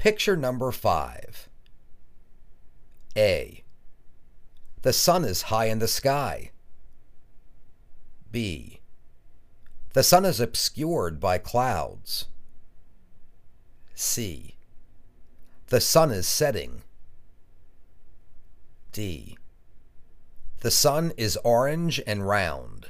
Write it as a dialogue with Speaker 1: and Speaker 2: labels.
Speaker 1: Picture number 5. A. The sun is high in the sky. B. The sun is obscured by clouds. C. The sun is setting. D. The sun is orange and round.